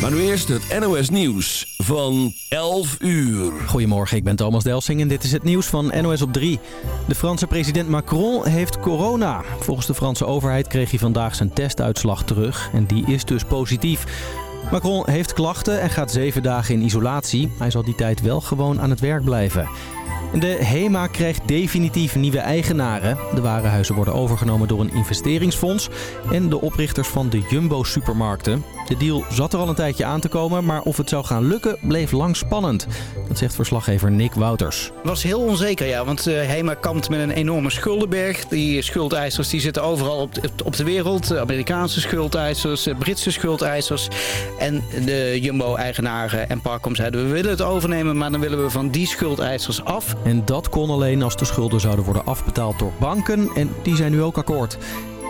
Maar nu eerst het NOS Nieuws van 11 uur. Goedemorgen, ik ben Thomas Delsing en dit is het nieuws van NOS op 3. De Franse president Macron heeft corona. Volgens de Franse overheid kreeg hij vandaag zijn testuitslag terug en die is dus positief. Macron heeft klachten en gaat zeven dagen in isolatie. Hij zal die tijd wel gewoon aan het werk blijven. De HEMA krijgt definitief nieuwe eigenaren. De warenhuizen worden overgenomen door een investeringsfonds en de oprichters van de Jumbo-supermarkten. De deal zat er al een tijdje aan te komen, maar of het zou gaan lukken bleef lang spannend. Dat zegt verslaggever Nick Wouters. Het was heel onzeker, ja, want uh, HEMA kampt met een enorme schuldenberg. Die schuldeisers die zitten overal op op de wereld. Amerikaanse schuldeisers, Britse schuldeisers. En de Jumbo-eigenaren en Parkom zeiden we willen het overnemen, maar dan willen we van die schuldeisers af. En dat kon alleen als de schulden zouden worden afbetaald door banken en die zijn nu ook akkoord.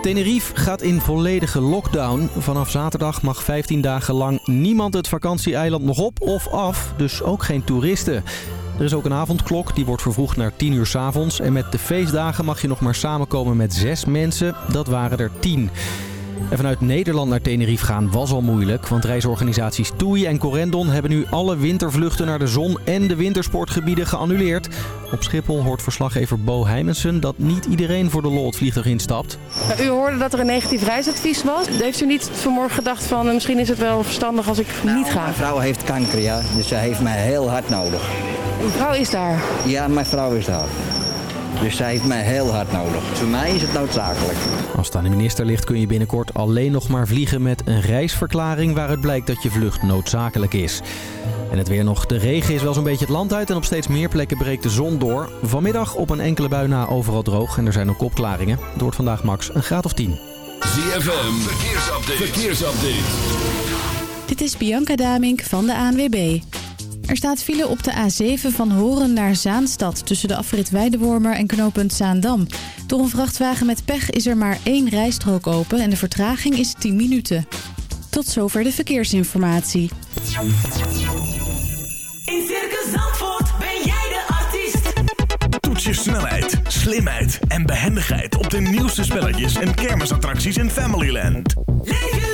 Tenerife gaat in volledige lockdown. Vanaf zaterdag mag 15 dagen lang niemand het vakantieeiland nog op of af, dus ook geen toeristen. Er is ook een avondklok, die wordt vervroegd naar 10 uur s avonds. En met de feestdagen mag je nog maar samenkomen met zes mensen. Dat waren er 10. En vanuit Nederland naar Tenerife gaan was al moeilijk, want reisorganisaties TUI en Corendon hebben nu alle wintervluchten naar de zon en de wintersportgebieden geannuleerd. Op Schiphol hoort verslaggever Bo Heimensen dat niet iedereen voor de lol het vliegtuig instapt. U hoorde dat er een negatief reisadvies was. Heeft u niet vanmorgen gedacht van eh, misschien is het wel verstandig als ik niet ga? Mijn vrouw heeft kanker, ja, dus zij heeft mij heel hard nodig. Uw vrouw is daar? Ja, mijn vrouw is daar. Dus zij heeft mij heel hard nodig. Voor mij is het noodzakelijk. Als het aan de minister ligt kun je binnenkort alleen nog maar vliegen met een reisverklaring waaruit blijkt dat je vlucht noodzakelijk is. En het weer nog. De regen is wel zo'n beetje het land uit en op steeds meer plekken breekt de zon door. Vanmiddag op een enkele bui na overal droog en er zijn ook opklaringen. Het wordt vandaag max een graad of 10. ZFM, verkeersupdate. verkeersupdate. Dit is Bianca Damink van de ANWB. Er staat file op de A7 van Horen naar Zaanstad... tussen de afrit Weidewormer en knooppunt Zaandam. Door een vrachtwagen met pech is er maar één rijstrook open... en de vertraging is 10 minuten. Tot zover de verkeersinformatie. In Circus Zandvoort ben jij de artiest. Toets je snelheid, slimheid en behendigheid... op de nieuwste spelletjes en kermisattracties in Familyland. Leef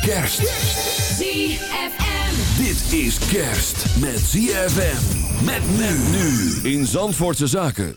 Kerst. ZFM. Dit is kerst met ZFM. Met men nu in Zandvoortse Zaken.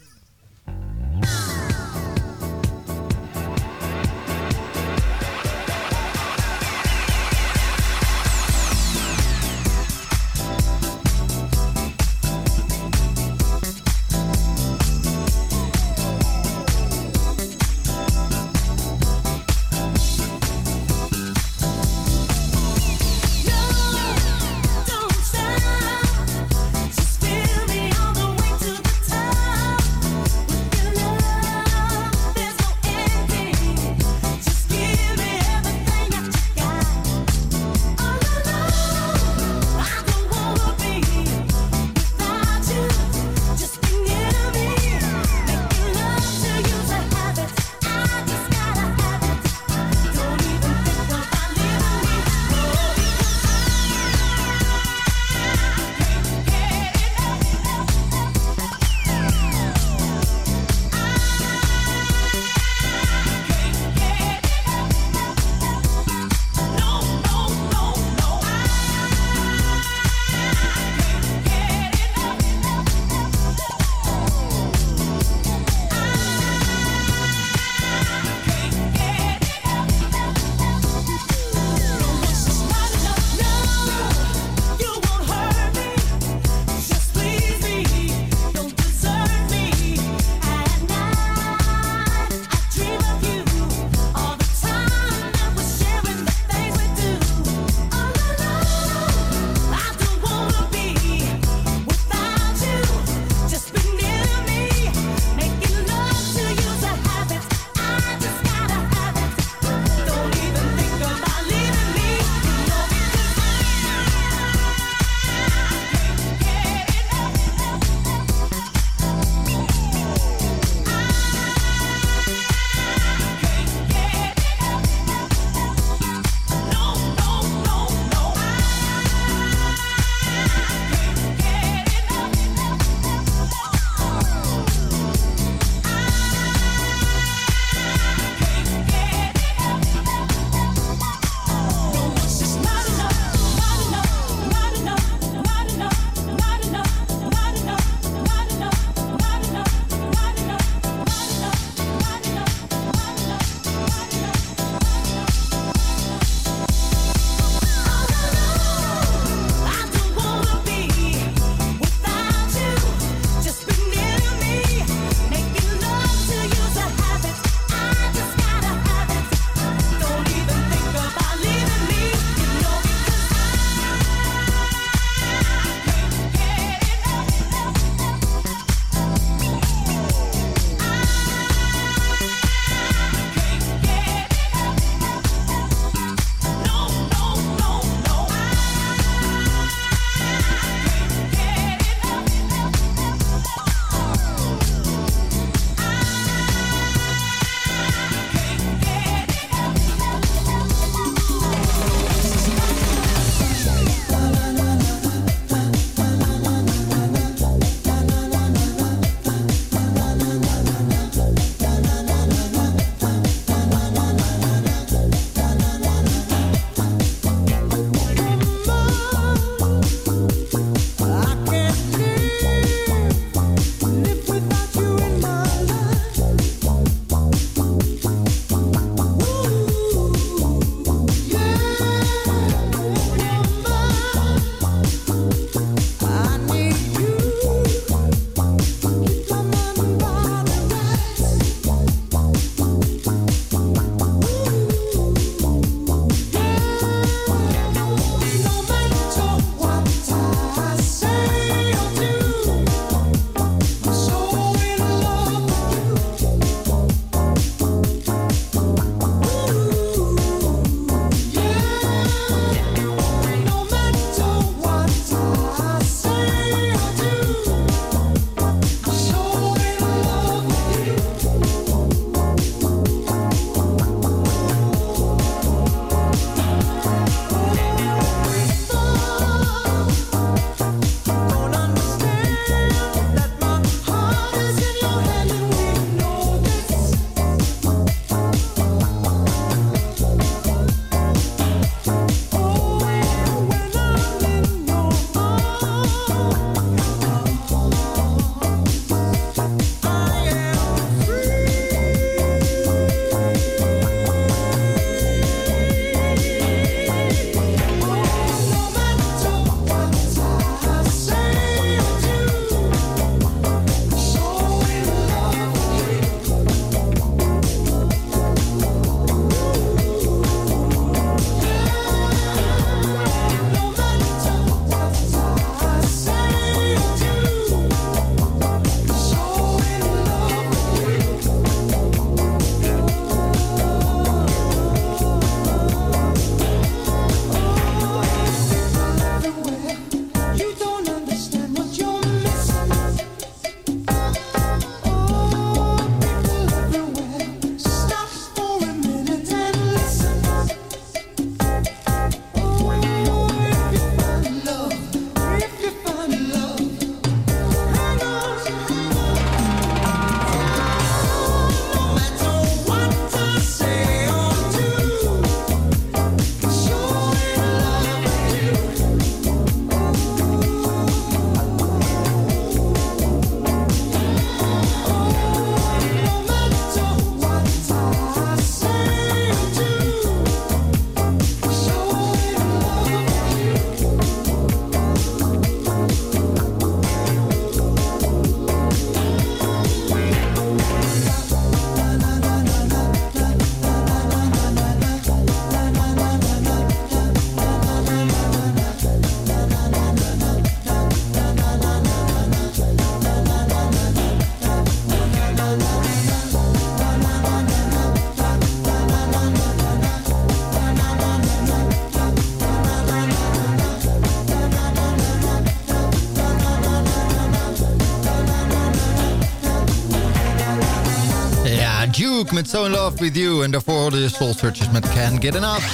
Met So In Love With You. En daarvoor hoorde je Soul Searchers met Can't Get Enough.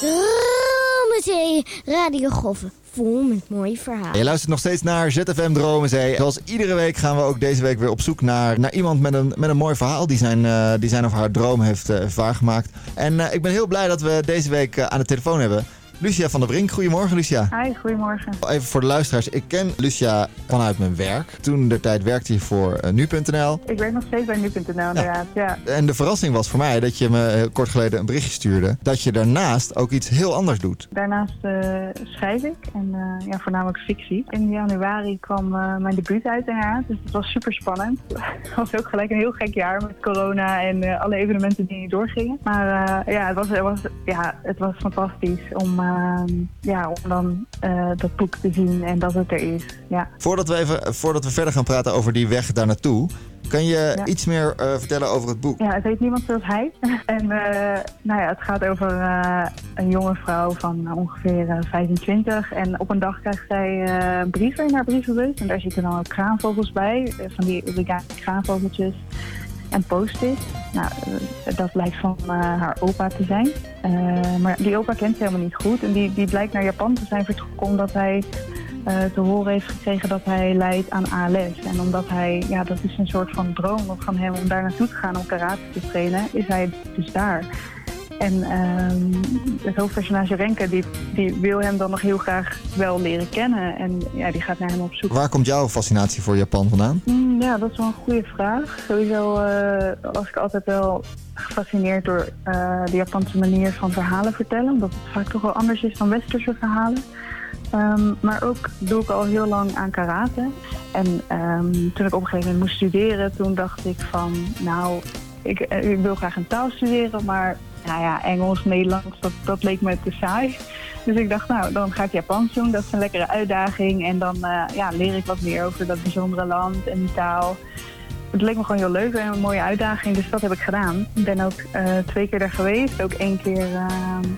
Dromenzee, Radio Goffen. Vol met mooie verhalen. Je luistert nog steeds naar ZFM Dromenzee. Zoals iedere week gaan we ook deze week weer op zoek naar, naar iemand met een, met een mooi verhaal die zijn, eh, die zijn of haar droom heeft eh, waargemaakt. En eh, ik ben heel blij dat we deze week aan de telefoon hebben Lucia van der Brink. Goedemorgen Lucia. Hi, goedemorgen. Even voor de luisteraars. Ik ken Lucia vanuit mijn werk. Toen de tijd werkte je voor eh, nu.nl. Ik werk nog steeds bij nu.nl inderdaad, ja. En de verrassing was voor mij dat je me heel kort geleden een berichtje stuurde. Dat je daarnaast ook iets heel anders doet. Daarnaast eh, schrijf ik, en eh, ja, voornamelijk fictie. In januari kwam eh, mijn debuut uit inderdaad, dus het was super spannend. Het was ook gelijk een heel gek jaar met corona en eh, alle evenementen die niet doorgingen. Maar eh, ja, het was, het, was, ja, het was fantastisch om, eh, ja, om dan eh, dat boek te zien en dat het er is. Ja. Voordat we, even, voordat we verder gaan praten over die weg daar naartoe. Kan je Ja. iets meer eh, vertellen over het boek? Ja, het heet Niemand Zoals Hij. En eh, nou ja, het gaat over eh, een jonge vrouw van eh, ongeveer eh, 25. En op een dag krijgt zij eh brieven in haar brievenbus. En daar zitten dan ook kraanvogels bij, eh, van die origami kraanvogeltjes. En post-it. Nou, eh, dat blijkt van eh, haar opa te zijn. Eh, maar die opa kent ze helemaal niet goed. En die, die blijkt naar Japan te zijn vertrokken omdat hij te horen heeft gekregen dat hij lijdt aan ALS. En omdat hij, ja, dat is een soort van droom van hem om daar naartoe te gaan om karate te trainen, is hij dus daar. En ehm, het hoofdpersonage Renke, die, die wil hem dan nog heel graag wel leren kennen. En ja, die gaat naar hem op zoek. Waar komt jouw fascinatie voor Japan vandaan? Mm, ja, dat is wel een goede vraag. Sowieso eh, was ik altijd wel gefascineerd door eh, de Japanse manier van verhalen vertellen. Omdat het vaak toch wel anders is dan westerse verhalen. Ehm, maar ook doe ik al heel lang aan karate. En ehm, toen ik op een gegeven moment moest studeren, toen dacht ik van... Nou, ik, eh, ik wil graag een taal studeren, maar nou ja, Engels, Nederlands, dat, dat leek me te saai. Dus ik dacht, nou, dan ga ik Japans doen. Dat is een lekkere uitdaging. En dan eh, ja, leer ik wat meer over dat bijzondere land en die taal. Het leek me gewoon heel leuk en een mooie uitdaging, dus dat heb ik gedaan. Ik ben ook eh, twee keer daar geweest. Ook één keer eh,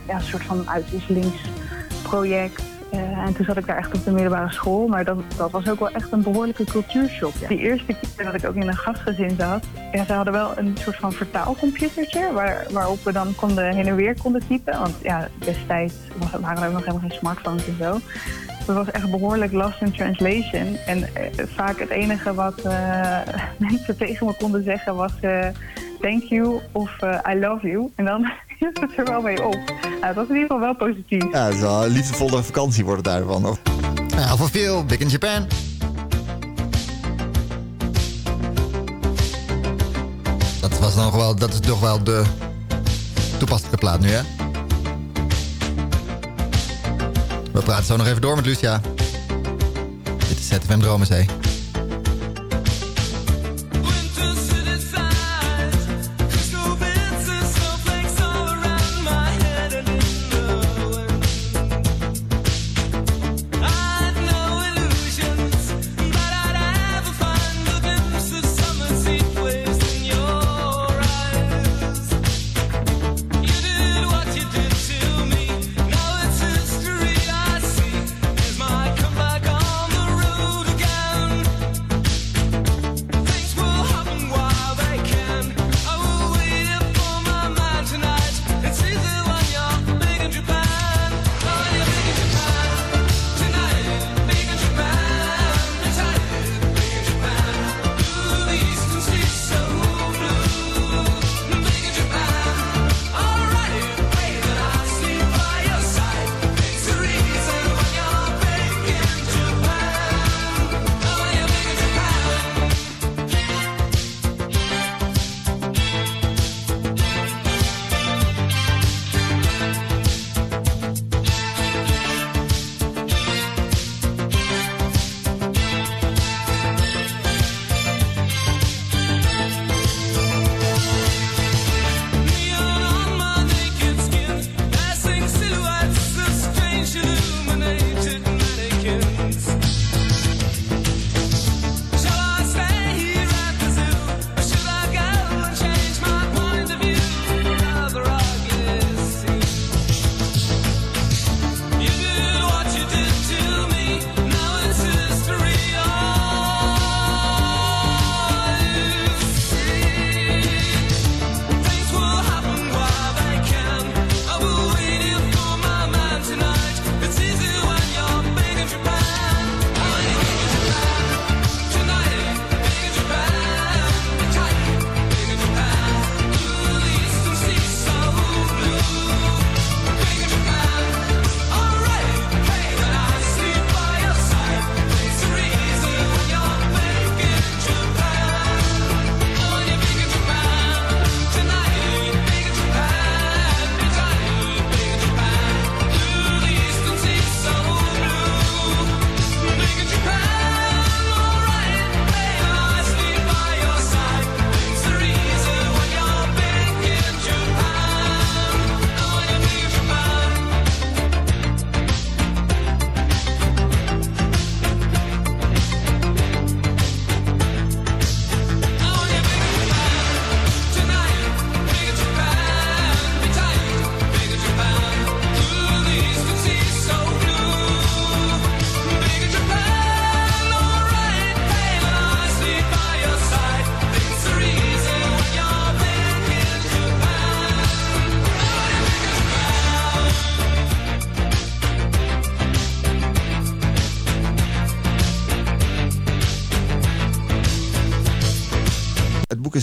ja, een soort van uitwisselingsproject. Eh, en toen zat ik daar echt op de middelbare school. Maar dat, dat was ook wel echt een behoorlijke cultuurshock. Die eerste keer dat ik ook in een gastgezin zat... Ja, ze hadden wel een soort van vertaalcomputertje... Waar, waarop we dan konden heen en weer konden typen. Want ja, destijds waren er ook nog helemaal geen smartphones en zo. Dat was echt behoorlijk lost in translation. En eh, vaak het enige wat eh, mensen tegen me konden zeggen was... thank you of I love you. En dan hield het er wel mee op. Nou, dat was in ieder geval wel positief. Ja, het is wel een liefdevolle vakantie wordt het daarvan. Of... Ja, voor veel. Big in Japan. Dat, was nog wel, dat is toch wel de toepasselijke plaat nu, hè? We praten zo nog even door met Lucia. Dit is ZFM Dromenzee.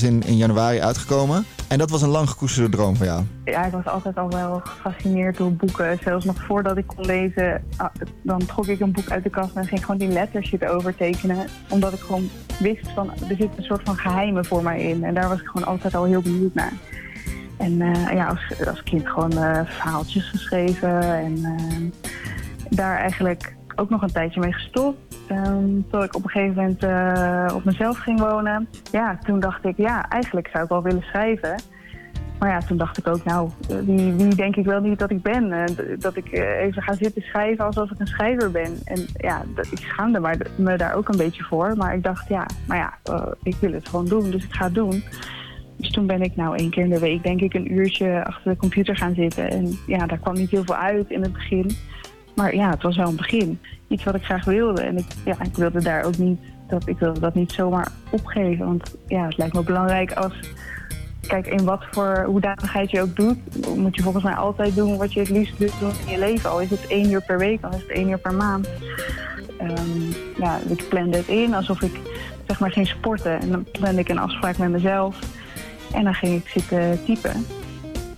In, in januari uitgekomen. En dat was een lang gekoesterde droom van jou. Ja, ik was altijd al wel gefascineerd door boeken. Zelfs nog voordat ik kon lezen, ah, dan trok ik een boek uit de kast en ging gewoon die letters erover tekenen. Omdat ik gewoon wist van, er zit een soort van geheimen voor mij in. En daar was ik gewoon altijd al heel benieuwd naar. En eh, ja, als, als kind gewoon eh, verhaaltjes geschreven en eh, daar eigenlijk ook nog een tijdje mee gestopt. Um, tot ik op een gegeven moment eh, op mezelf ging wonen. Ja, toen dacht ik, ja, eigenlijk zou ik wel willen schrijven. Maar ja, toen dacht ik ook, nou, wie, wie denk ik wel niet dat ik ben? Eh, dat ik eh, even ga zitten schrijven alsof ik een schrijver ben. En ja, ik schaamde me daar ook een beetje voor. Maar ik dacht, ja, maar ja, ik wil het gewoon doen, dus ik ga het doen. Dus toen ben ik nou één keer in de week, denk ik, een uurtje achter de computer gaan zitten. En ja, daar kwam niet heel veel uit in het begin. Maar ja, het was wel een begin. Iets wat ik graag wilde. En ik, ja, ik wilde daar ook niet, dat, ik wilde dat niet zomaar opgeven. Want ja, het lijkt me belangrijk als, kijk, in wat voor hoedanigheid je ook doet, moet je volgens mij altijd doen wat je het liefst doet doen in je leven. Al is het één uur per week, al is het één uur per maand. Ehm, ja, ik plande het in alsof ik zeg maar ging sporten. En dan plande ik een afspraak met mezelf. En dan ging ik zitten typen.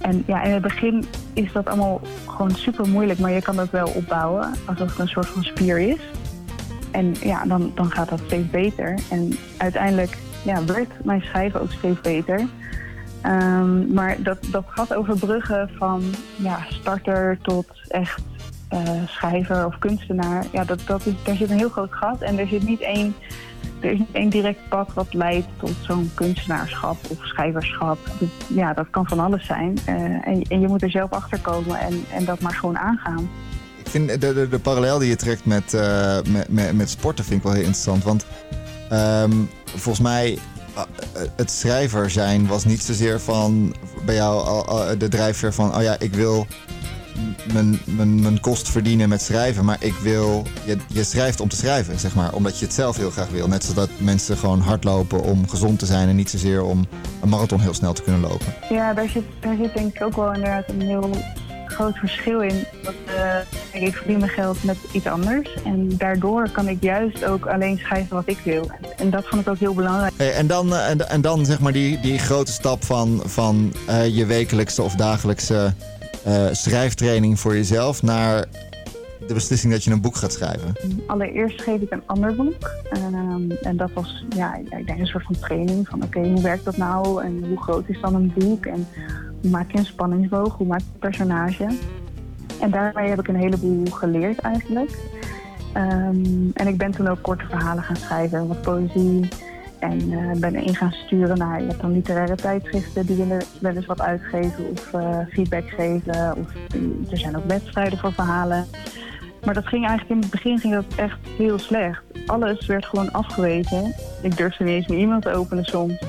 En ja, in het begin is dat allemaal gewoon super moeilijk, maar je kan dat wel opbouwen alsof het een soort van spier is. En ja, dan, dan gaat dat steeds beter. En uiteindelijk ja, werd mijn schrijven ook steeds beter. Ehm, maar dat, dat gaat overbruggen van ja, starter tot echt eh, schrijver of kunstenaar. Ja, dat, dat is, daar zit een heel groot gat en er zit niet één er is niet één direct pad wat leidt tot zo'n kunstenaarschap of schrijverschap. Ja, dat kan van alles zijn. Eh, en, en je moet er zelf achter komen en, en dat maar gewoon aangaan. Ik vind de, de, parallel die je trekt met, eh, met, met, met sporten vind ik wel heel interessant. Want ehm, volgens mij, uh, het schrijver zijn was niet zozeer van bij jou de drijfveer van... oh ja, ik wil mijn, mijn, mijn kost verdienen met schrijven. Maar ik wil... Je, je schrijft om te schrijven, zeg maar. Omdat je het zelf heel graag wil. Net zoals dat mensen gewoon hardlopen om gezond te zijn... en niet zozeer om een marathon heel snel te kunnen lopen. Ja, daar zit, daar zit denk ik ook wel inderdaad een heel groot verschil in. Want, eh, ik verdien mijn geld met iets anders. En daardoor kan ik juist ook alleen schrijven wat ik wil. En, dat vond ik ook heel belangrijk. Hey, en, dan, eh, en, en dan zeg maar die, die grote stap van, van eh, je wekelijkse of dagelijkse eh, schrijftraining voor jezelf naar de beslissing dat je een boek gaat schrijven. Allereerst schreef ik een ander boek. Ehm, en dat was, ja, ik denk een soort van training. Van oké, hoe werkt dat nou? En hoe groot is dan een boek? En hoe maak je een spanningsboog? Hoe maak je een personage? En daarmee heb ik een heleboel geleerd eigenlijk. Ehm, en ik ben toen ook korte verhalen gaan schrijven, wat poëzie. En eh, ben in gaan sturen naar, je hebt dan literaire tijdschriften die willen wel eens wat uitgeven of eh, feedback geven. Of er zijn ook wedstrijden voor verhalen. Maar dat ging eigenlijk in het begin ging dat echt heel slecht. Alles werd gewoon afgewezen. Ik durfde niet eens mijn e-mail te openen soms.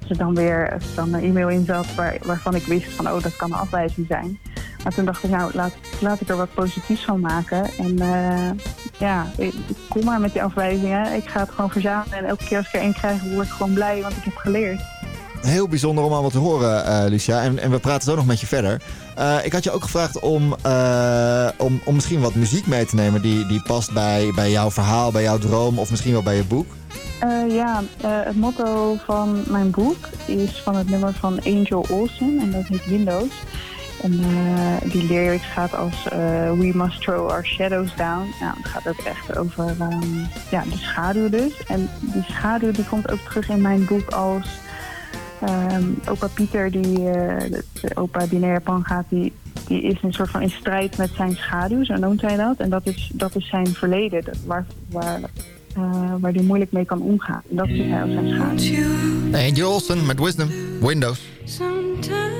Als er dan weer er dan een e-mail in zat waar, waarvan ik wist van oh, dat kan een afwijzing zijn. Maar toen dacht ik, nou, laat, laat ik er wat positiefs van maken. En eh, ja, ik, kom maar met die afwijzingen. Ik ga het gewoon verzamelen. En elke keer als ik er één krijg, word ik gewoon blij, want ik heb geleerd. Heel bijzonder om allemaal te horen, eh, Lucia. En, en we praten zo nog met je verder. Eh, ik had je ook gevraagd om, eh, om, om misschien wat muziek mee te nemen die, die past bij, bij jouw verhaal, bij jouw droom of misschien wel bij je boek. Ja, het motto van mijn boek is van het nummer van Angel Olsen en dat heet Windows. En eh, die lyrics gaat als eh, We must throw our shadows down. Nou, het gaat ook echt over ehm, ja, de schaduw dus. En die schaduw die komt ook terug in mijn boek als ehm, opa Pieter, die, eh, de, de opa die naar Japan gaat, die, die is een soort van in strijd met zijn schaduw, zo noemt hij dat. En dat is, dat is zijn verleden, dat, waar, waar, eh, waar hij moeilijk mee kan omgaan. En dat ziet hij als zijn schaduw. Angel Olsen met Wisdom, Windows. What's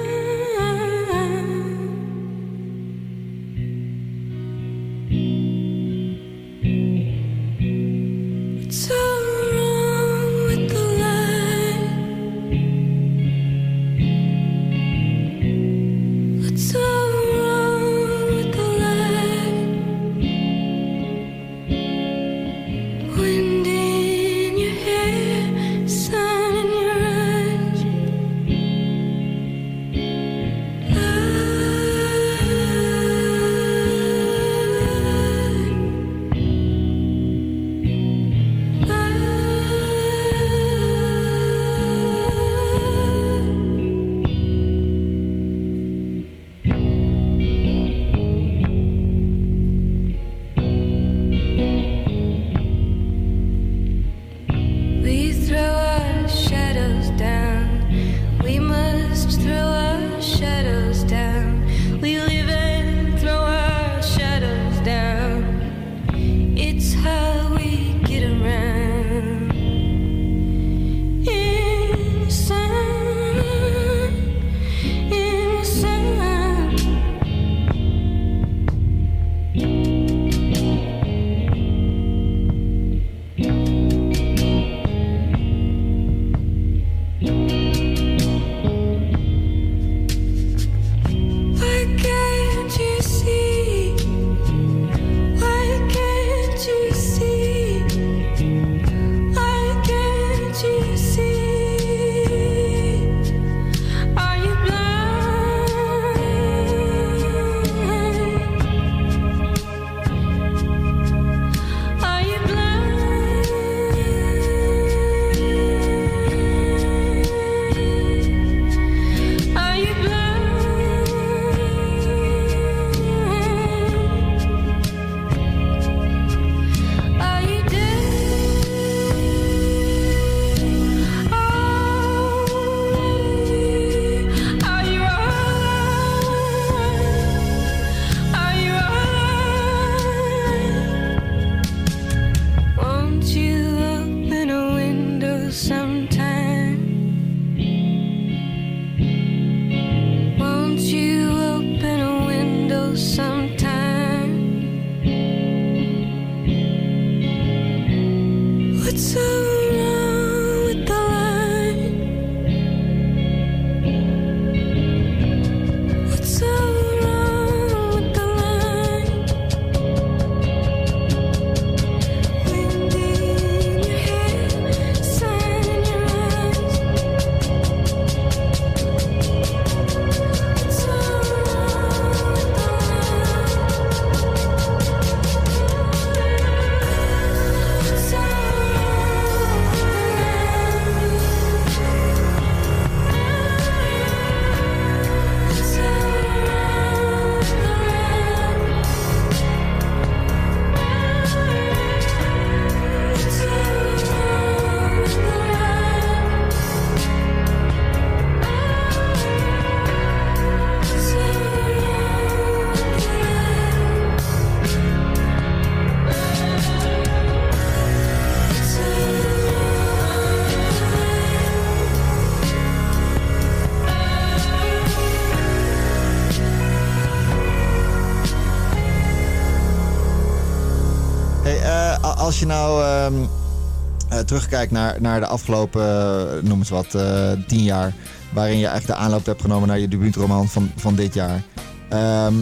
terugkijkt naar, naar de afgelopen, eh, noem eens wat, eh, tien jaar... waarin je eigenlijk de aanloop hebt genomen naar je debuutroman van, van dit jaar... Ehm,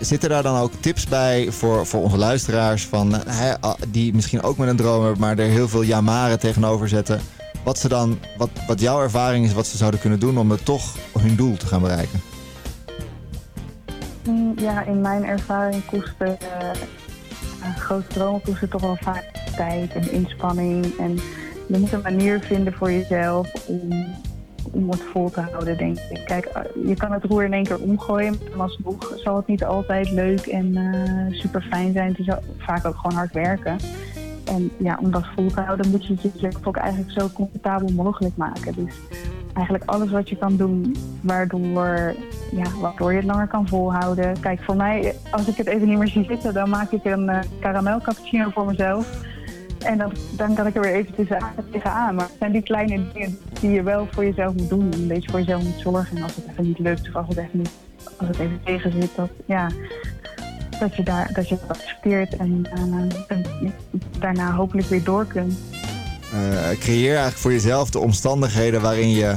zitten daar dan ook tips bij voor, voor onze luisteraars van, eh, ah, die misschien ook met een droom hebben, maar er heel veel jamaren tegenover zetten? Wat, ze dan, wat, wat jouw ervaring is, wat ze zouden kunnen doen om er toch hun doel te gaan bereiken? Mm, Ja, in mijn ervaring kosten grote dromen kosten toch wel vaak tijd en inspanning. En je moet een manier vinden voor jezelf om, om het vol te houden, denk ik. Kijk, eh, je kan het roer in één keer omgooien, maar alsnog zal het niet altijd leuk en eh, super fijn zijn. Het is vaak ook gewoon hard werken. En ja, om dat vol te houden moet je het jezelf ook eigenlijk zo comfortabel mogelijk maken. Dus eigenlijk alles wat je kan doen waardoor, ja, waardoor je het langer kan volhouden. Kijk, voor mij, als ik het even niet meer zie zitten, dan maak ik een eh caramel cappuccino voor mezelf. En dan, kan ik er weer even tegenaan. Maar het zijn die kleine dingen die je wel voor jezelf moet doen. Een beetje voor jezelf moet zorgen. En als het even niet lukt of als het even, niet, als het even tegen zit, dat, ja, dat, je daar, dat je accepteert en, daarna hopelijk weer door kunt. Eh, creëer eigenlijk voor jezelf de omstandigheden waarin je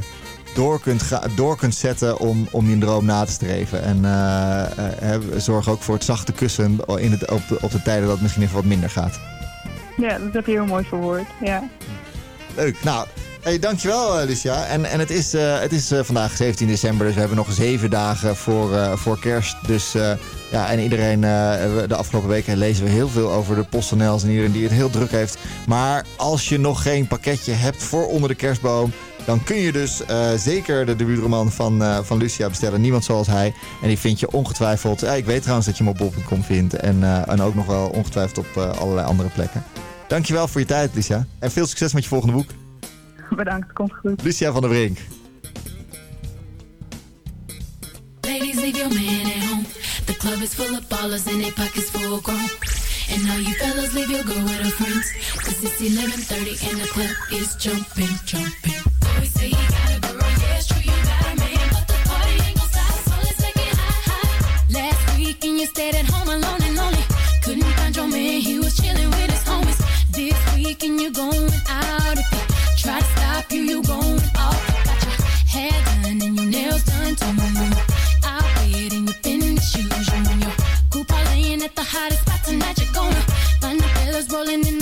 door kunt, door kunt zetten om, om je droom na te streven. En eh, eh, zorg ook voor het zachte kussen in het, op, op de tijden dat het misschien even wat minder gaat. Ja, dat heb je heel mooi verwoord. Ja. Leuk. Nou, hey, dankjewel eh, Lucia. En, en het is, eh, het is eh, vandaag 17 december, dus we hebben nog zeven dagen voor, voor kerst. Dus ja, en iedereen, de afgelopen weken lezen we heel veel over de PostNL's en iedereen die het heel druk heeft. Maar als je nog geen pakketje hebt voor onder de kerstboom, dan kun je dus zeker de debuutroman van, van Lucia bestellen. Niemand zoals hij. En die vind je ongetwijfeld. Ik weet trouwens dat je hem op bol.com vindt. En, en ook nog wel ongetwijfeld op allerlei andere plekken. Dankjewel voor je tijd, Lucia. En veel succes met je volgende boek. Bedankt, komt goed. Lucia van der Brink. Ladies, leave your man at home. The club is full of ballers and their pockets full grown. And now you fellas leave your girl with her friends. Cause it's 11.30 and the club is jumping, jumping. Always say you got a girl, yeah, it's true, you got a man. But the party ain't gon' stop, so let's make it hot, hot. Last week and you stayed at home alone and lonely. Couldn't find your man, he was chilling with This week and you're going out. If they try to stop you, you're going off. Got your hair done and your nails done too. I'll wait and you finish shoes. You and your coupe laying at the hottest spot tonight. You're gonna find the fellas rolling in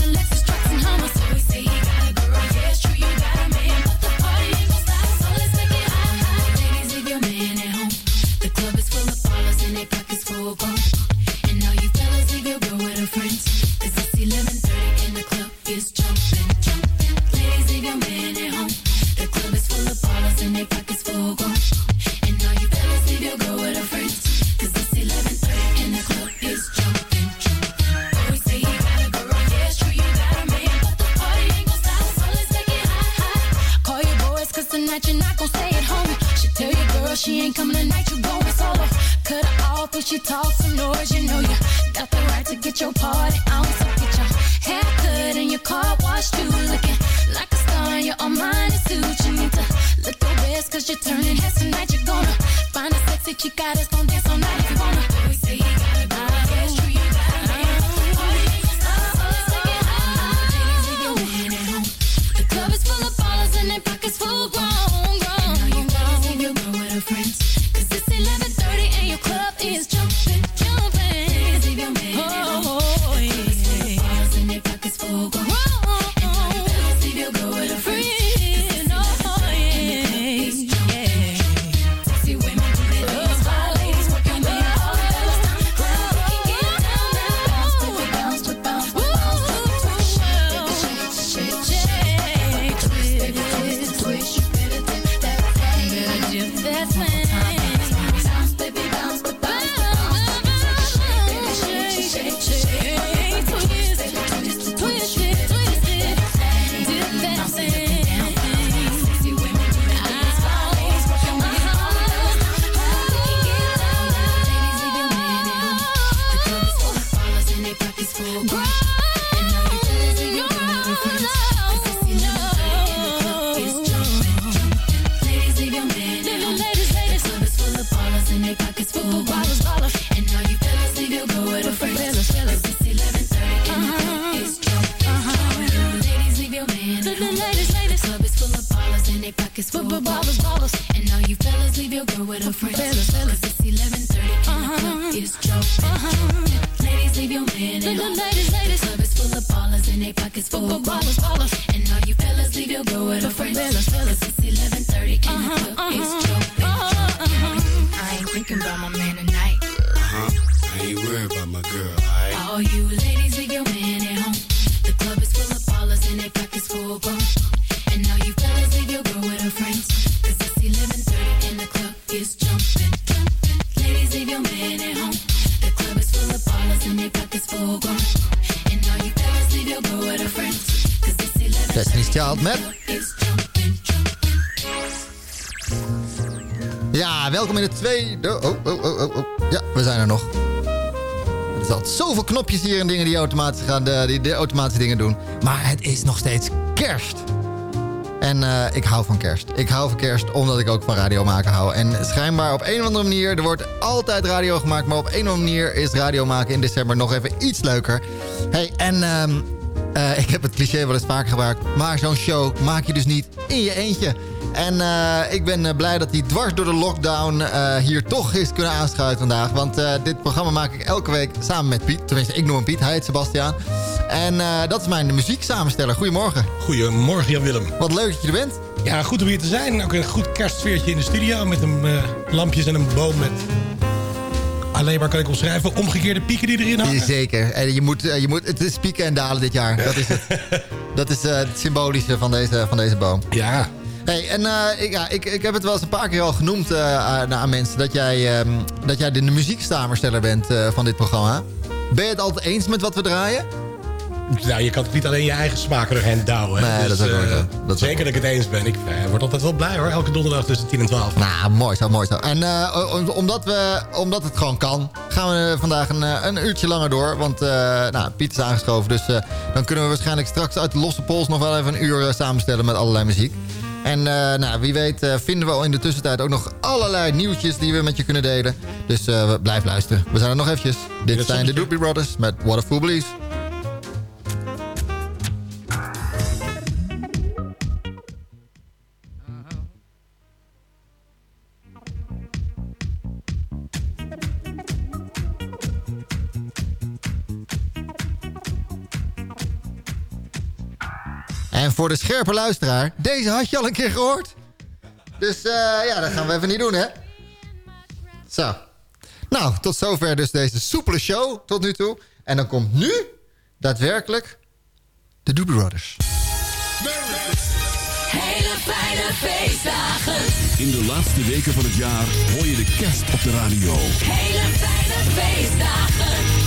gaan, de, die automatische dingen doen. Maar het is nog steeds kerst. En eh, ik hou van kerst. Ik hou van kerst omdat ik ook van radio maken hou. En schijnbaar op een of andere manier... er wordt altijd radio gemaakt... maar op een of andere manier is radio maken in december nog even iets leuker. hey, en ehm, eh, ik heb het cliché wel eens vaker gebruikt... maar zo'n show maak je dus niet in je eentje. En eh, ik ben eh, blij dat hij dwars door de lockdown eh, hier toch is kunnen aanschuiven vandaag. Want dit programma maak ik elke week samen met Piet. Tenminste, ik noem hem Piet, hij heet Sebastiaan. En dat is mijn muzieksamensteller. Goedemorgen. Goedemorgen Jan-Willem. Wat leuk dat je er bent. Ja, goed om hier te zijn. Ook een goed kerstsfeertje in de studio met een lampjes en een boom met... Alleen maar kan ik omschrijven, omgekeerde pieken die erin hangen. Zeker. En je moet, je moet, het is pieken en dalen dit jaar. Dat is het. dat is het symbolische van deze, van deze boom. Ja. Hey, en eh, ik, ja, ik, ik heb het wel eens een paar keer al genoemd eh, aan, aan mensen... dat jij, ehm, dat jij de muzieksamensteller bent eh, van dit programma. Ben je het altijd eens met wat we draaien? Nou, je kan toch niet alleen je eigen smaak erheen douwen. Nee, dat is ook wel eh, zo. Dat zeker dat ik het eens ben. Ik eh, word altijd wel blij hoor. Elke donderdag tussen 10 en 12. Nou, mooi zo, mooi zo. En eh, om- omdat, we, omdat het gewoon kan, gaan we vandaag een, eh, een uurtje langer door. Want eh, nou, Piet is aangeschoven, dus eh, dan kunnen we waarschijnlijk straks uit de losse pols nog wel even een uur eh, samenstellen met allerlei muziek. En eh, nou, wie weet eh, vinden we al in de tussentijd ook nog allerlei nieuwtjes die we met je kunnen delen. Dus eh, blijf luisteren. We zijn er nog eventjes. Dit zijn de Doobie Brothers met What a En voor de scherpe luisteraar, deze had je al een keer gehoord. Dus eh, ja, dat gaan we even niet doen, hè? Zo. Nou, tot zover dus deze soepele show tot nu toe. En dan komt nu daadwerkelijk de Doobie Brothers. Hele fijne feestdagen. In de laatste weken van het jaar hoor je de kerst op de radio. Hele fijne feestdagen.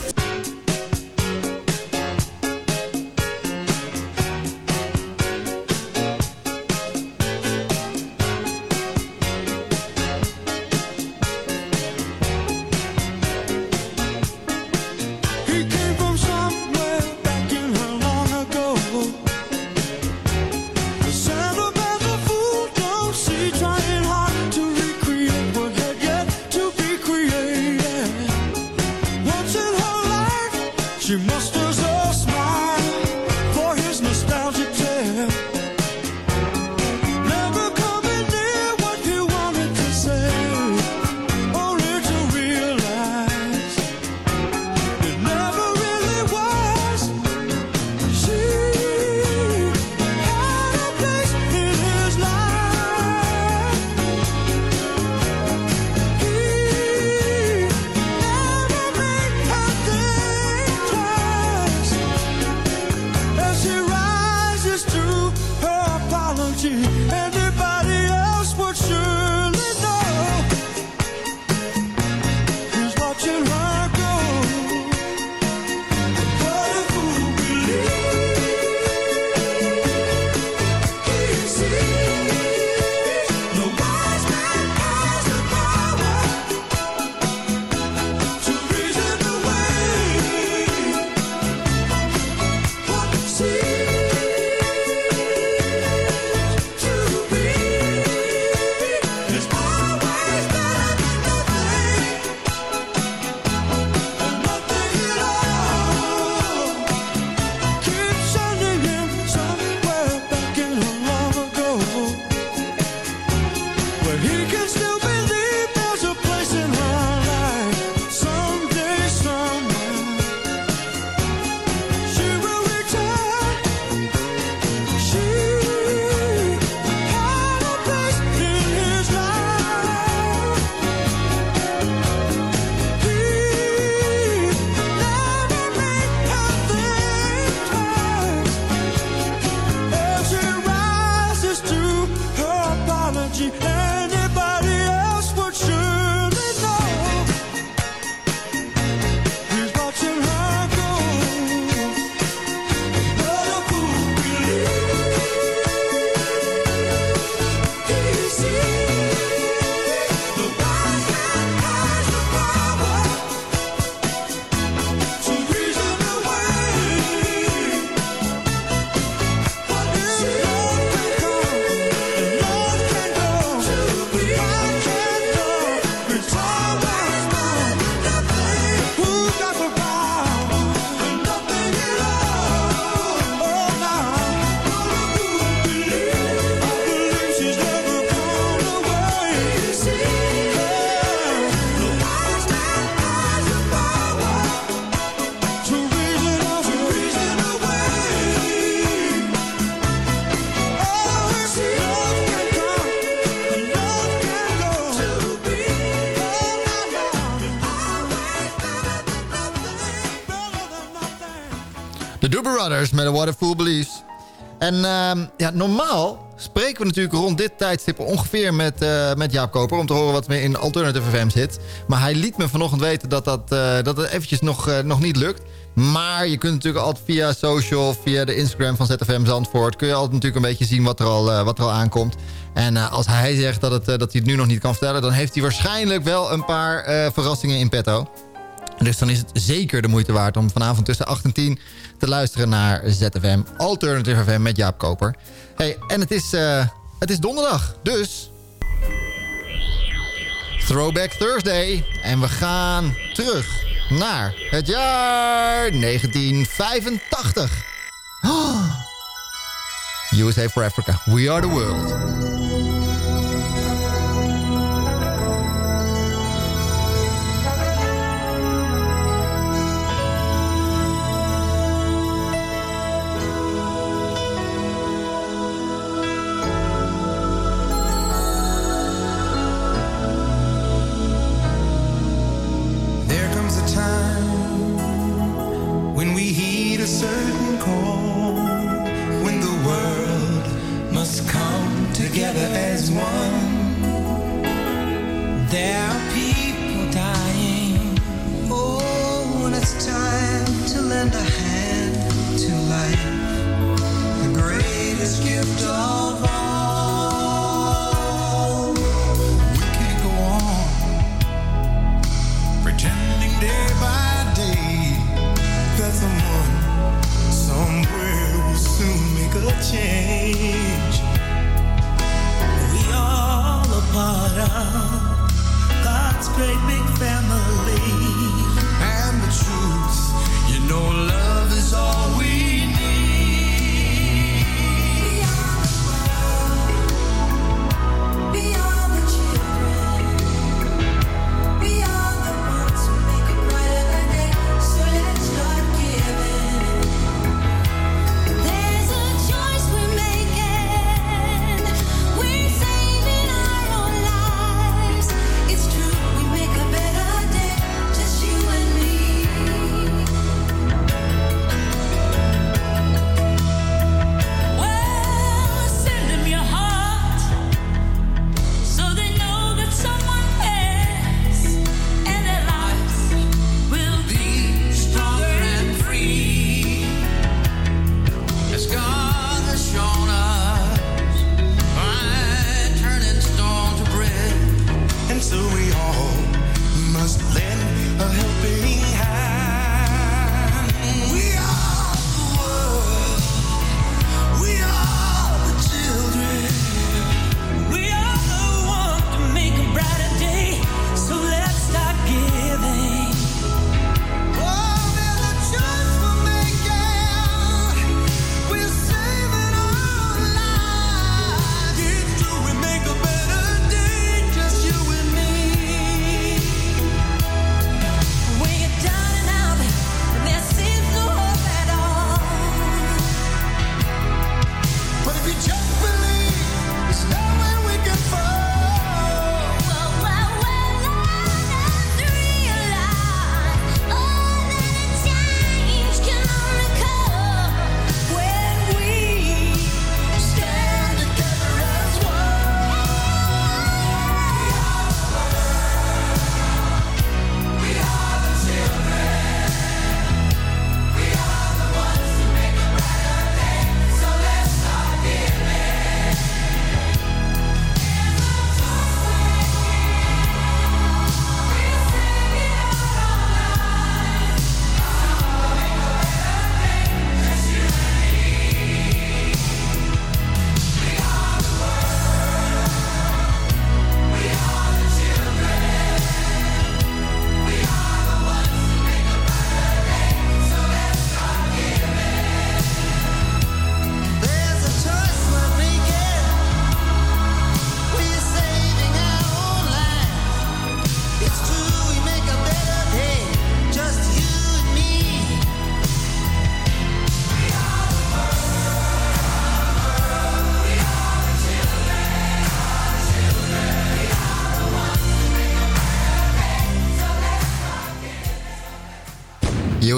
Met What a Fool Believes. En ehm, ja, normaal spreken we natuurlijk rond dit tijdstip ongeveer met, eh, met Jaap Koper... om te horen wat er in Alternative FM zit. Maar hij liet me vanochtend weten dat dat, uh, dat het eventjes nog, eh, nog niet lukt. Maar je kunt natuurlijk altijd via social, via de Instagram van ZFM Zandvoort... kun je altijd natuurlijk een beetje zien wat er al, wat er al aankomt. En als hij zegt dat, het, dat hij het nu nog niet kan vertellen... dan heeft hij waarschijnlijk wel een paar verrassingen in petto. Dus dan is het zeker de moeite waard om vanavond tussen 8 en 10 te luisteren naar ZFM Alternative FM met Jaap Koper. Hey, en het is, eh, het is donderdag, dus... Throwback Thursday. En we gaan terug naar het jaar 1985. USA for Africa, we are the world.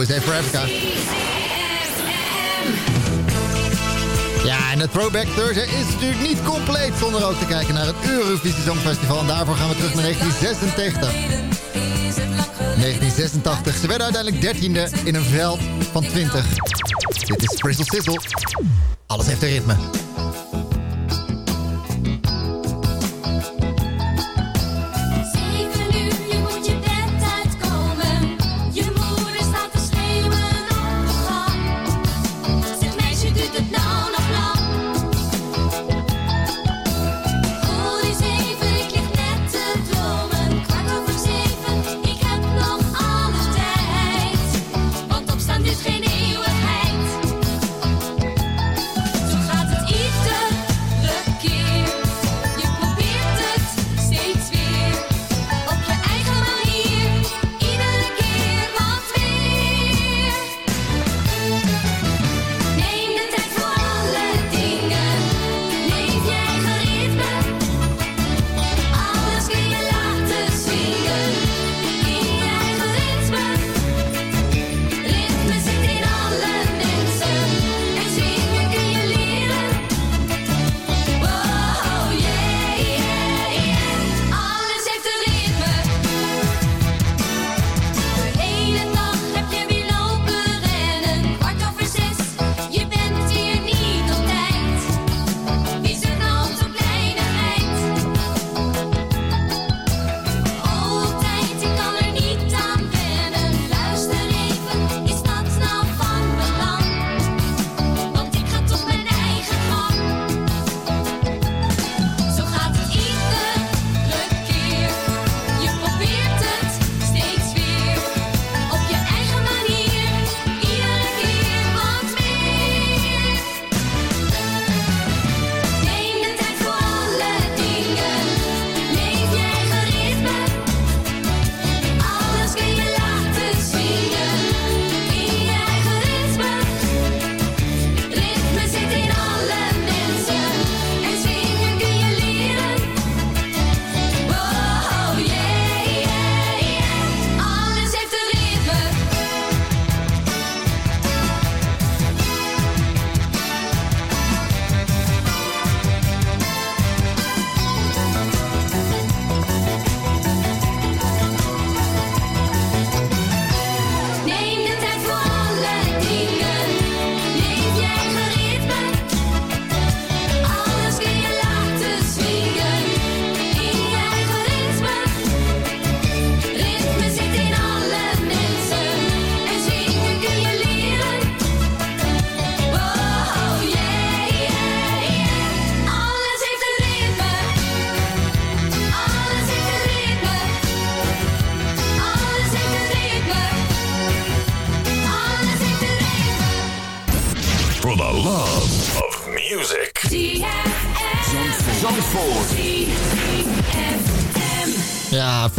Always Ja, en het Throwback Thursday is natuurlijk niet compleet zonder ook te kijken naar het Eurovisie Songfestival. En daarvoor gaan we terug naar 1986. 1986. Ze werden uiteindelijk 13e in een veld van 20. Dit is Bristol Sizzle. Alles heeft een ritme.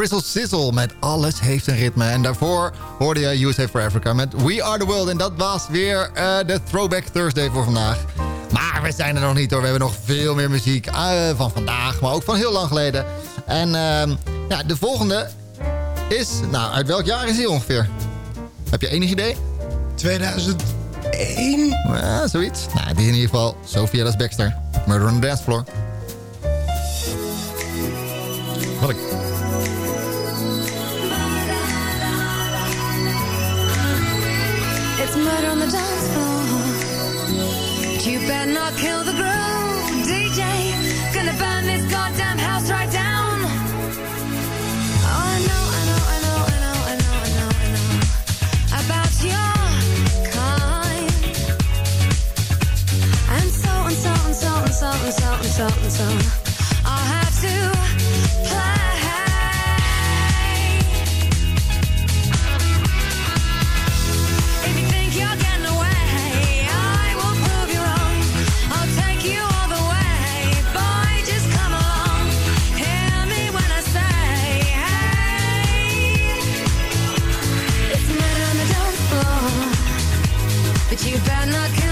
Frizzle Sizzle met Alles heeft een ritme. En daarvoor hoorde je USA for Africa met We Are The World. En dat was weer eh, de Throwback Thursday voor vandaag. Maar we zijn er nog niet hoor. We hebben nog veel meer muziek eh, van vandaag, maar ook van heel lang geleden. En ehm, ja, de volgende is... Nou, uit welk jaar is die ongeveer? Heb je enig idee? 2001? Ja, zoiets. Nou, die is in ieder geval Sophia Das Baxter. Murder on the Dance Floor. Murder on the dance floor. You better not kill the groove, DJ. Gonna burn this goddamn house right down. Oh, I know, I know, I know, I know, I know, I know, I know about your kind. And so and so and so and so and so and so and so. I'll but you better not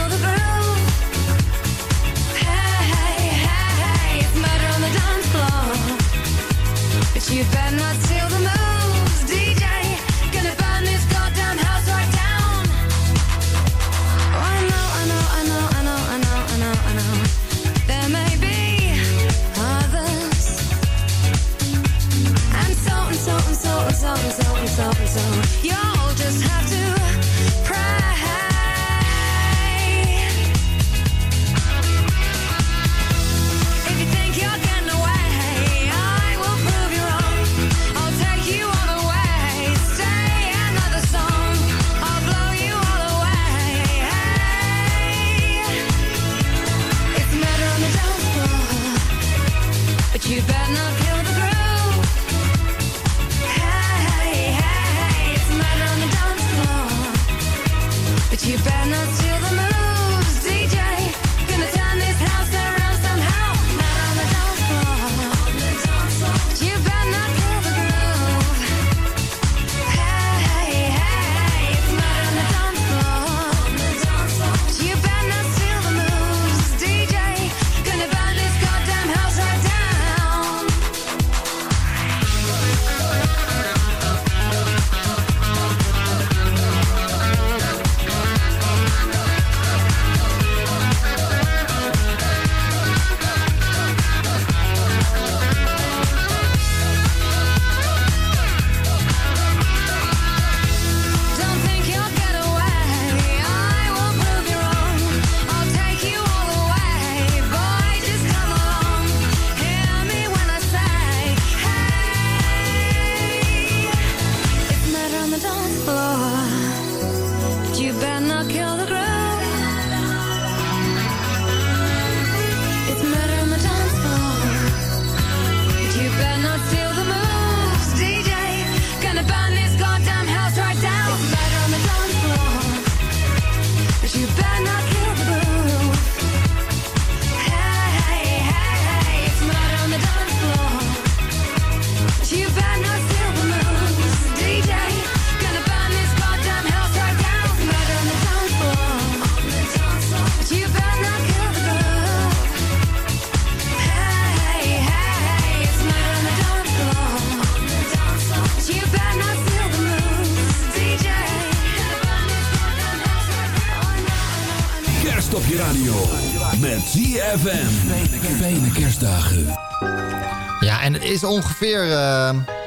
ongeveer...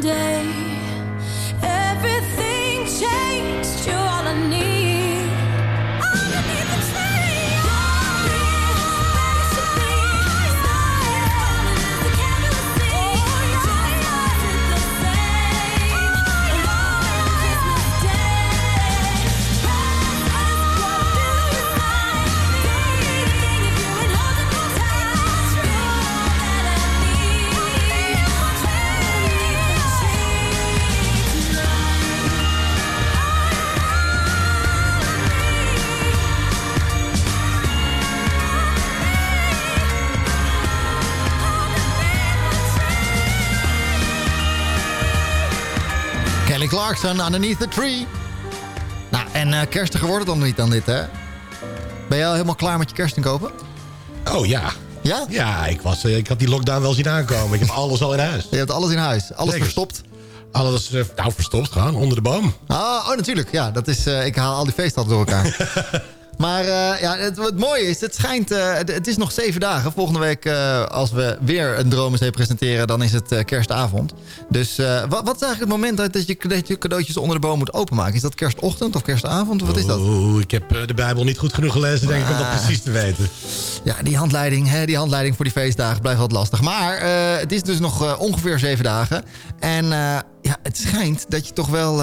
One Clarkson, Underneath the Tree. Nou, en eh, kerstiger wordt het dan niet dan dit, hè? Ben jij al helemaal klaar met je kerst inkopen? Oh ja. Ja? Ja, ik, was, eh, ik had die lockdown wel zien aankomen. Ik heb alles al in huis. Je hebt alles in huis. Alles Zeker. verstopt. Alles, eh, nou verstopt gewoon, onder de boom. Ah, oh, natuurlijk. Ja, dat is, ik haal al die feesten door elkaar. maar eh, ja, het, mooie is, het schijnt... eh, het, het is nog zeven dagen. Volgende week, eh, als we weer een Dromenzee presenteren... dan is het kerstavond. Dus wat, wat is eigenlijk het moment dat, dat, je, dat je cadeautjes onder de boom moet openmaken? Is dat kerstochtend of kerstavond? Of wat is dat? Oeh, ik heb de Bijbel niet goed genoeg gelezen, denk ik, om dat Ah. precies te weten. Ja, die handleiding, hè, die handleiding voor die feestdagen blijft wat lastig. Maar het is dus nog ongeveer zeven dagen. En ja, het schijnt dat je toch wel...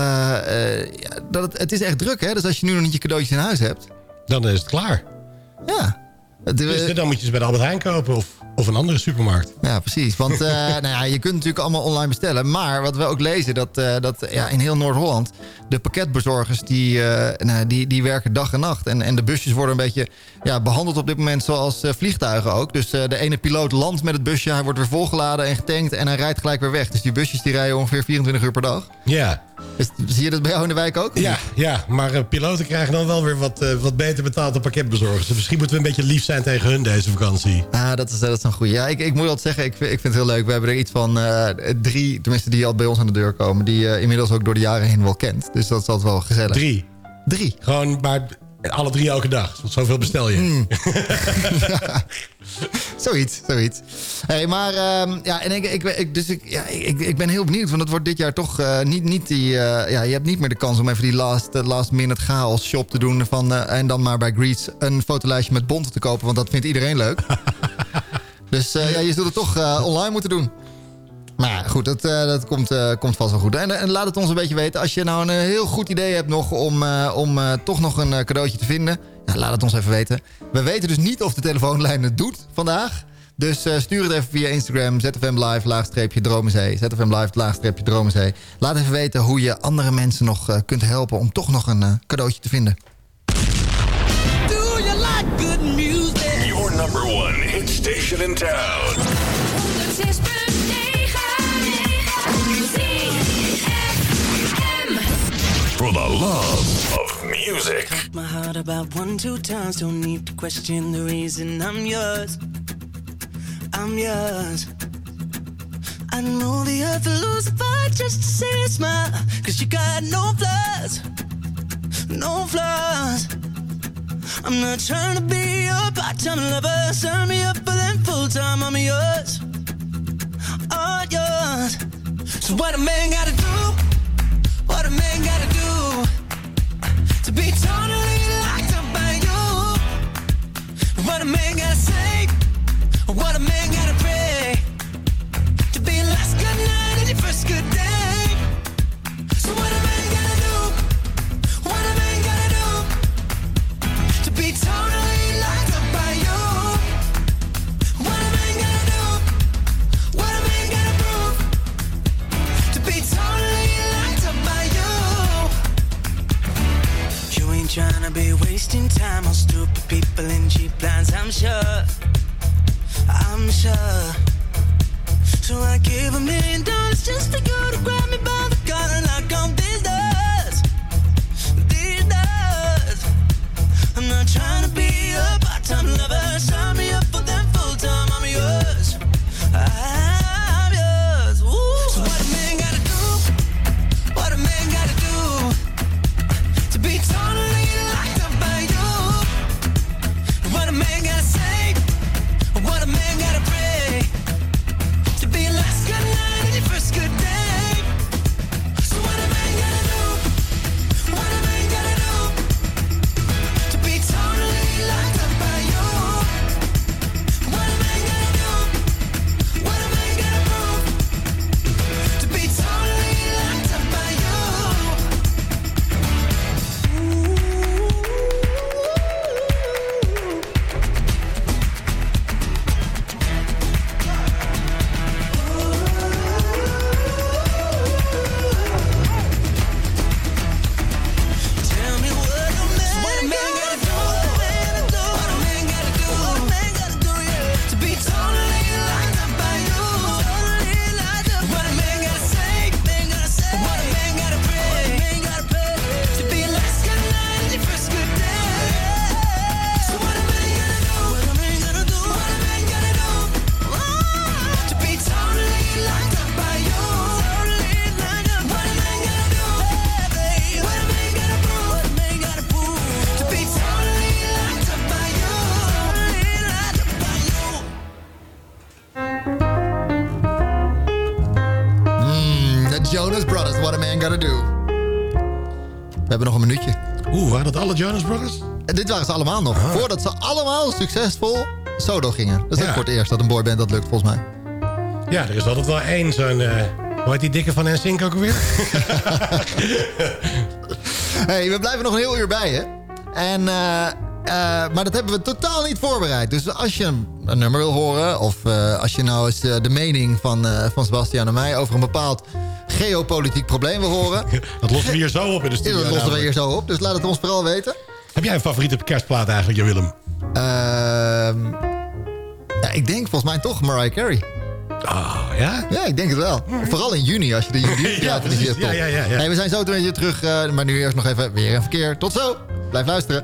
dat het, het is echt druk, hè? Dus als je nu nog niet je cadeautjes in huis hebt... Dan is het klaar. Ja. Het, eh, Dus dan moet je ze bij de Albert Heijn kopen of, of een andere supermarkt. Ja, precies. Want eh, nou ja, je kunt natuurlijk allemaal online bestellen. Maar wat we ook lezen, dat, eh, dat ja, in heel Noord-Holland... de pakketbezorgers, die, nou, die, die werken dag en nacht. En, en de busjes worden een beetje ja, behandeld op dit moment zoals vliegtuigen ook. Dus de ene piloot landt met het busje, hij wordt weer volgeladen en getankt... en hij rijdt gelijk weer weg. Dus die busjes die rijden ongeveer 24 uur per dag. Ja. Zie je dat bij jou in de wijk ook? Ja, ja, maar eh, piloten krijgen dan wel weer wat, eh, wat beter betaald dan pakketbezorgers. Dus misschien moeten we een beetje lief zijn tegen hun deze vakantie. Ah, dat is, dat is een goeie. Ja, ik, ik moet altijd zeggen, ik, vind- ik vind het heel leuk. We hebben er iets van eh, drie, tenminste die al bij ons aan de deur komen... die je inmiddels ook door de jaren heen wel kent. Dus dat is altijd wel gezellig. Drie. Drie. Gewoon, maar alle drie elke dag. Want zoveel bestel je. Mm. Zoiets, zoiets. Hey, maar ehm, ja, en ik, ik, ik, dus ik, ja, ik, ik ben heel benieuwd, want het wordt dit jaar toch eh, niet, niet die... eh, ja, je hebt niet meer de kans om even die last, eh, last minute chaos shop te doen... Van, en dan maar bij Greets een fotolijstje met bonten te kopen, want dat vindt iedereen leuk. dus ja, je zult het toch online moeten doen. Maar ja, goed, dat, eh, dat komt, eh, komt vast wel goed. En, en laat het ons een beetje weten. Als je nou een eh, heel goed idee hebt nog om, eh, om eh, toch nog een eh, cadeautje te vinden... Ja, laat het ons even weten. We weten dus niet of de telefoonlijn het doet vandaag. Dus eh, stuur het even via Instagram. ZFM Live, laagstreepje Dromenzee. ZFM Live, laagstreepje Dromenzee. Laat even weten hoe je andere mensen nog eh, kunt helpen... om toch nog een eh, cadeautje te vinden. Do you like good music? Your number one hit station in town. For the love of music. My heart about one, two times. Don't need to question the reason I'm yours. I'm yours. I know the earth will lose a fight just to see a smile. Cause you got no flaws. No flaws. I'm not trying to be your part-time lover. Sign me up for them full-time. I'm yours. All yours. So what a man gotta do? Time on stupid people in cheap lines, I'm sure. I'm sure. So I give a million dollars just for you to grab me by the collar like on these doors. These doors. I'm not trying to be a part-time lover. Sign Jonas Brothers? En dit waren ze allemaal nog. Voordat ze allemaal succesvol solo gingen. Dat is ook Ja. voor het eerst dat een boyband dat lukt, volgens mij. Ja, er is altijd wel één zo'n... eh hoe heet die dikke van NSYNC ook alweer? hey, we blijven nog een heel uur bij je. En, eh, eh, maar dat hebben we totaal niet voorbereid. Dus als je een, nummer wil horen... of eh, als je nou eens eh, de mening van, eh, van Sebastian en mij... over een bepaald geopolitiek probleem wil horen... Dat lossen we hier zo op in de Ja, studio. dat lossen we hier zo op. Dus laat het ons vooral weten. Heb jij een favoriete kerstplaat eigenlijk, Willem? Ehm, ja, ik denk volgens mij toch Mariah Carey. Ah, ja? Ja, ik denk het wel. Vooral in juni, als je de juni Ja, ja. Ja, ja, ja. Hey, we zijn zo meteen weer terug, eh, maar nu eerst nog even weer een verkeer. Tot zo! Blijf luisteren.